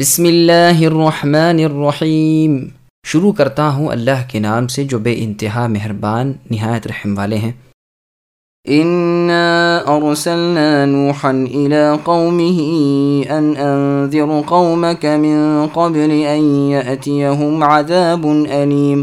بسم اللہ الرحمن الرحیم۔ شروع کرتا ہوں اللہ کے نام سے جو بے انتہا مہربان، نہایت رحم والے ہیں۔ انا ارسلنا نوحا الى قومه ان انذر قومك من قبل ان ياتيهم عذاب اليم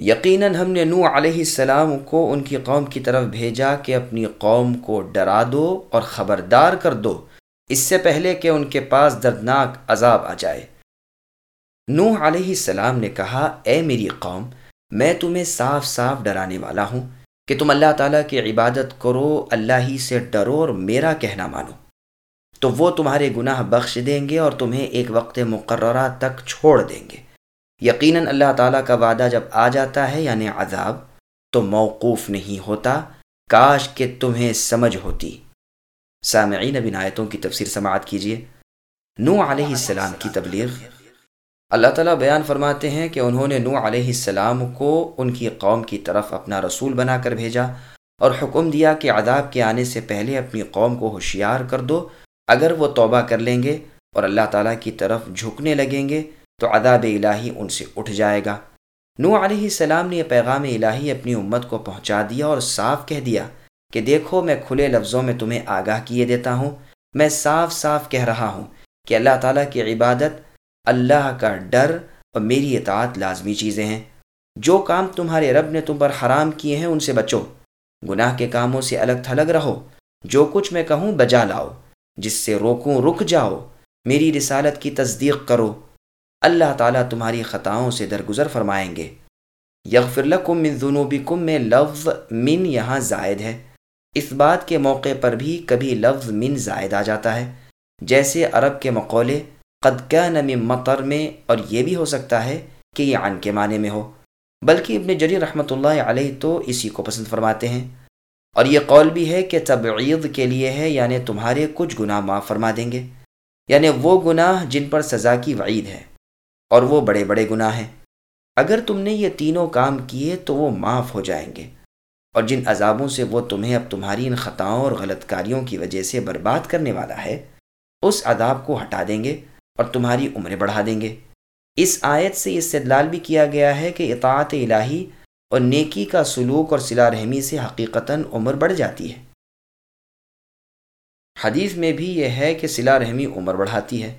یقیناً ہم نے نو علیہ السلام کو ان کی قوم کی طرف بھیجا کہ اپنی قوم کو ڈرا دو اور خبردار کر دو۔ اس سے پہلے کہ ان کے پاس دردناک عذاب آ جائے۔ نو علیہ السلام نے کہا، اے میری قوم، میں تمہیں صاف صاف ڈرانے والا ہوں کہ تم اللہ تعالیٰ کی عبادت کرو، اللہ ہی سے ڈرو اور میرا کہنا مانو۔ تو وہ تمہارے گناہ بخش دیں گے اور تمہیں ایک وقت مقررہ تک چھوڑ دیں گے۔ یقیناً اللہ تعالیٰ کا وعدہ جب آ جاتا ہے یعنی عذاب، تو موقوف نہیں ہوتا، کاش کہ تمہیں سمجھ ہوتی۔ سامعین ابن آیتوں کی تفسیر سماعت کیجیے نو علیہ السلام کی تبلیغ۔ اللہ تعالیٰ بیان فرماتے ہیں کہ انہوں نے نو علیہ السلام کو ان کی قوم کی طرف اپنا رسول بنا کر بھیجا اور حکم دیا کہ عذاب کے آنے سے پہلے اپنی قوم کو ہوشیار کر دو، اگر وہ توبہ کر لیں گے اور اللہ تعالیٰ کی طرف جھکنے لگیں گے تو عذاب الہی ان سے اٹھ جائے گا۔ نو علیہ السلام نے یہ پیغام الہی اپنی امت کو پہنچا دیا اور صاف کہہ دیا کہ دیکھو، میں کھلے لفظوں میں تمہیں آگاہ کیے دیتا ہوں۔ میں صاف صاف کہہ رہا ہوں کہ اللہ تعالیٰ کی عبادت اللہ کا ڈر اور میری اطاعت لازمی چیزیں ہیں۔ جو کام تمہارے رب نے تم پر حرام کیے ہیں ان سے بچو۔ گناہ کے کاموں سے الگ تھلگ رہو۔ جو کچھ میں کہوں بجا لاؤ۔ جس سے روکوں رک جاؤ۔ میری رسالت کی تصدیق کرو۔ اللہ تعالیٰ تمہاری خطاؤں سے درگزر فرمائیں گے۔ یغفر لکم من ذنوبکم میں لفظ من یہاں زائد ہے۔ اس بات کے موقع پر بھی کبھی لفظ من زائد آ جاتا ہے۔ جیسے عرب کے مقولے، قد من مطر میں، اور یہ بھی ہو سکتا ہے کہ یہ عن کے معنی میں ہو۔ بلکہ ابن جری رحمۃ اللہ علیہ تو اسی کو پسند فرماتے ہیں۔ اور یہ قول بھی ہے کہ تبعید کے لیے ہے یعنی تمہارے کچھ گناہ معاف فرما دیں گے۔ یعنی وہ گناہ جن پر سزا کی وعید ہے۔ اور وہ بڑے بڑے گناہ ہیں۔ اگر تم نے یہ تینوں کام کیے تو وہ معاف ہو جائیں گے۔ اور جن عذابوں سے وہ تمہیں اب تمہاری ان خطاؤں اور غلط کاریوں کی وجہ سے برباد کرنے والا ہے، اس عذاب کو ہٹا دیں گے اور تمہاری عمریں بڑھا دیں گے۔ اس آیت سے یہ استدلال بھی کیا گیا ہے کہ اطاعت الہی اور نیکی کا سلوک اور صلا رحمی سے حقیقتاً عمر بڑھ جاتی ہے۔ حدیث میں بھی یہ ہے کہ صلا رحمی عمر بڑھاتی ہے۔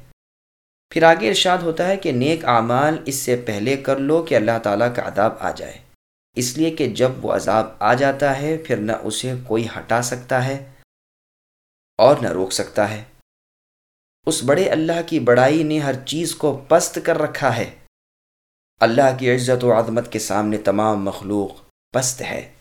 پھر آگے ارشاد ہوتا ہے کہ نیک اعمال اس سے پہلے کر لو کہ اللہ تعالیٰ کا عذاب آ جائے۔ اس لیے کہ جب وہ عذاب آ جاتا ہے، پھر نہ اسے کوئی ہٹا سکتا ہے اور نہ روک سکتا ہے۔ اس بڑے اللہ کی بڑائی نے ہر چیز کو پست کر رکھا ہے۔ اللہ کی عزت و عظمت کے سامنے تمام مخلوق پست ہے۔